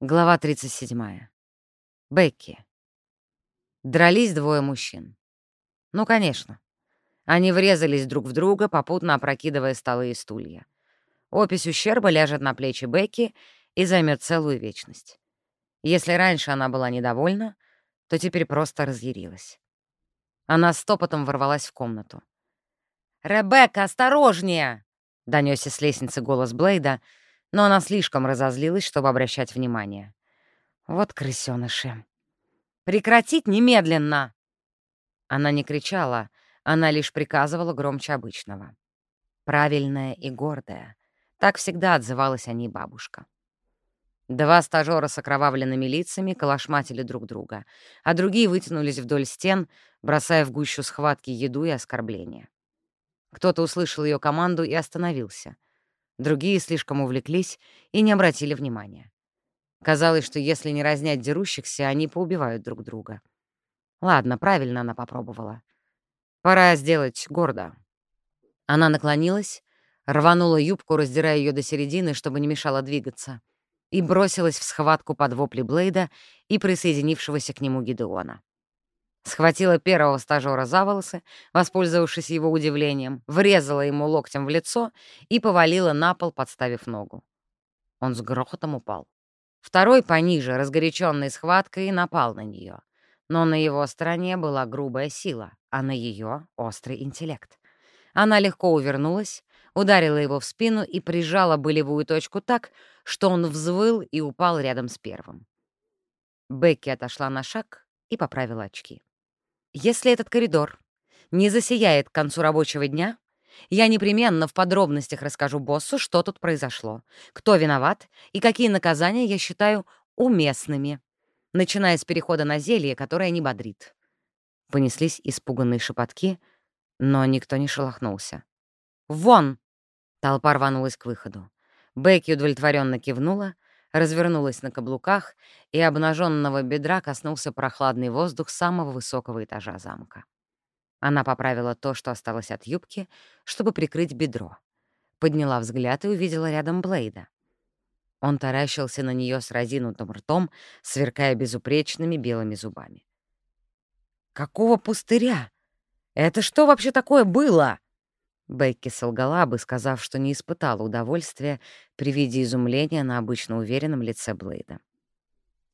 Глава 37. Бекки. Дрались двое мужчин. Ну, конечно. Они врезались друг в друга, попутно опрокидывая столы и стулья. Опись ущерба ляжет на плечи Бекки и займет целую вечность. Если раньше она была недовольна, то теперь просто разъярилась. Она стопотом ворвалась в комнату. «Ребекка, осторожнее!» — донёсся с лестницы голос Блейда — но она слишком разозлилась, чтобы обращать внимание. Вот крысёныши. «Прекратить немедленно!» Она не кричала, она лишь приказывала громче обычного. Правильная и гордая. Так всегда отзывалась о ней бабушка. Два стажёра с окровавленными лицами калашматили друг друга, а другие вытянулись вдоль стен, бросая в гущу схватки еду и оскорбления. Кто-то услышал ее команду и остановился. Другие слишком увлеклись и не обратили внимания. Казалось, что если не разнять дерущихся, они поубивают друг друга. Ладно, правильно она попробовала. Пора сделать гордо. Она наклонилась, рванула юбку, раздирая ее до середины, чтобы не мешало двигаться, и бросилась в схватку под вопли Блейда и присоединившегося к нему Гидеона. Схватила первого стажера за волосы, воспользовавшись его удивлением, врезала ему локтем в лицо и повалила на пол, подставив ногу. Он с грохотом упал. Второй пониже, разгоряченный схваткой, напал на нее. Но на его стороне была грубая сила, а на ее — острый интеллект. Она легко увернулась, ударила его в спину и прижала болевую точку так, что он взвыл и упал рядом с первым. Бекки отошла на шаг и поправила очки. Если этот коридор не засияет к концу рабочего дня, я непременно в подробностях расскажу боссу, что тут произошло, кто виноват и какие наказания я считаю уместными, начиная с перехода на зелье, которое не бодрит. Понеслись испуганные шепотки, но никто не шелохнулся. «Вон!» — толпа рванулась к выходу. Бекки удовлетворенно кивнула, развернулась на каблуках, и обнаженного бедра коснулся прохладный воздух самого высокого этажа замка. Она поправила то, что осталось от юбки, чтобы прикрыть бедро. Подняла взгляд и увидела рядом Блейда. Он таращился на нее с разинутым ртом, сверкая безупречными белыми зубами. «Какого пустыря? Это что вообще такое было?» Бекки солгала бы, сказав, что не испытала удовольствия при виде изумления на обычно уверенном лице Блейда.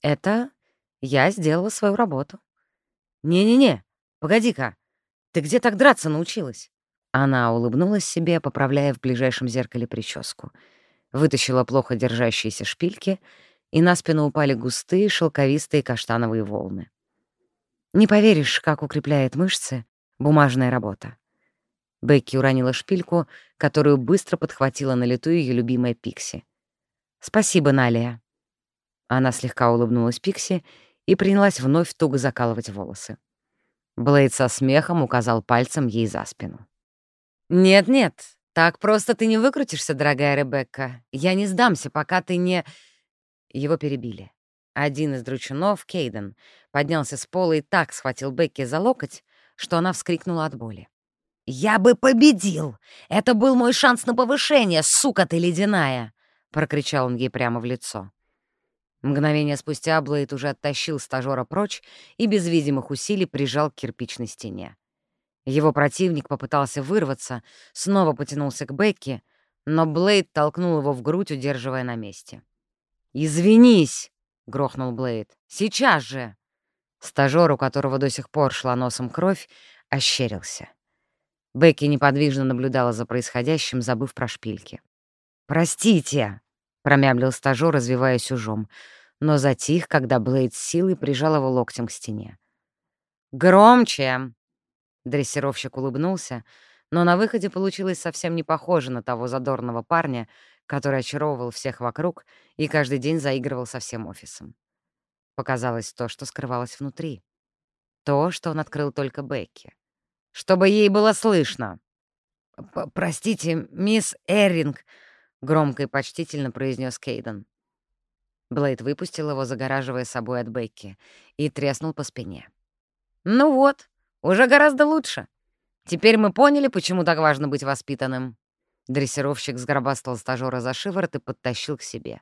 «Это я сделала свою работу». «Не-не-не, погоди-ка, ты где так драться научилась?» Она улыбнулась себе, поправляя в ближайшем зеркале прическу. Вытащила плохо держащиеся шпильки, и на спину упали густые шелковистые каштановые волны. Не поверишь, как укрепляет мышцы бумажная работа. Бекки уронила шпильку, которую быстро подхватила на лету ее любимая Пикси. «Спасибо, Налия». Она слегка улыбнулась Пикси и принялась вновь туго закалывать волосы. Блейд со смехом указал пальцем ей за спину. «Нет-нет, так просто ты не выкрутишься, дорогая Ребекка. Я не сдамся, пока ты не...» Его перебили. Один из дручунов, Кейден, поднялся с пола и так схватил Бекки за локоть, что она вскрикнула от боли. «Я бы победил! Это был мой шанс на повышение, сука ты ледяная!» — прокричал он ей прямо в лицо. Мгновение спустя Блейд уже оттащил стажера прочь и без видимых усилий прижал к кирпичной стене. Его противник попытался вырваться, снова потянулся к Бекке, но Блейд толкнул его в грудь, удерживая на месте. «Извинись!» — грохнул Блейд. «Сейчас же!» Стажер, у которого до сих пор шла носом кровь, ощерился. Бекки неподвижно наблюдала за происходящим, забыв про шпильки. «Простите!» — промямлил стажёр, развиваясь ужом, но затих, когда Блейд с силой прижал его локтем к стене. «Громче!» Дрессировщик улыбнулся, но на выходе получилось совсем не похоже на того задорного парня, который очаровывал всех вокруг и каждый день заигрывал со всем офисом. Показалось то, что скрывалось внутри. То, что он открыл только Бекки чтобы ей было слышно. «Простите, мисс Эрринг», — громко и почтительно произнес Кейден. Блейд выпустил его, загораживая собой от Бекки, и треснул по спине. «Ну вот, уже гораздо лучше. Теперь мы поняли, почему так важно быть воспитанным». Дрессировщик сгробастал стажёра за шиворот и подтащил к себе.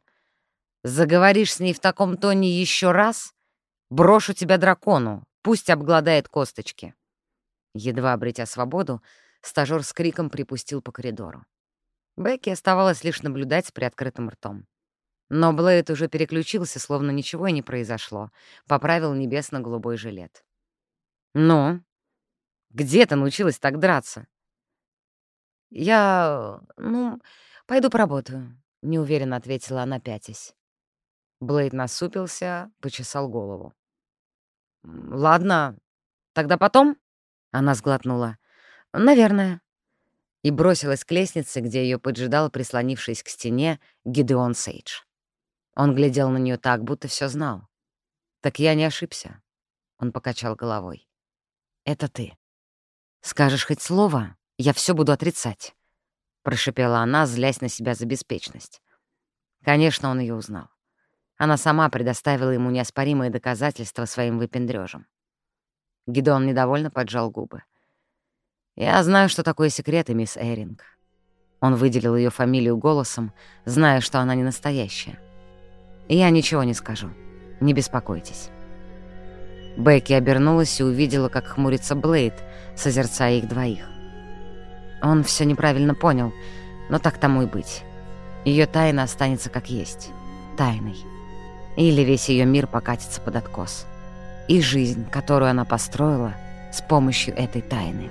Заговоришь с ней в таком тоне еще раз, брошу тебя дракону, пусть обгладает косточки». Едва обретя свободу, стажёр с криком припустил по коридору. Бекки оставалось лишь наблюдать с приоткрытым ртом. Но Блейд уже переключился, словно ничего и не произошло, поправил небесно-голубой жилет. «Ну, где ты научилась так драться?» «Я... ну, пойду поработаю», — неуверенно ответила она, пятясь. Блейд насупился, почесал голову. «Ладно, тогда потом?» — она сглотнула. «Наверное». И бросилась к лестнице, где ее поджидал, прислонившись к стене, Гидеон Сейдж. Он глядел на нее так, будто все знал. «Так я не ошибся», — он покачал головой. «Это ты. Скажешь хоть слово, я все буду отрицать», — прошипела она, злясь на себя за беспечность. Конечно, он ее узнал. Она сама предоставила ему неоспоримые доказательства своим выпендрёжем. Гидон недовольно поджал губы. «Я знаю, что такое секреты, мисс Эринг». Он выделил ее фамилию голосом, зная, что она не настоящая. «Я ничего не скажу. Не беспокойтесь». Бекки обернулась и увидела, как хмурится Блейд, созерцая их двоих. Он все неправильно понял, но так тому и быть. Ее тайна останется как есть. Тайной. Или весь ее мир покатится под откос. И жизнь, которую она построила с помощью этой тайны.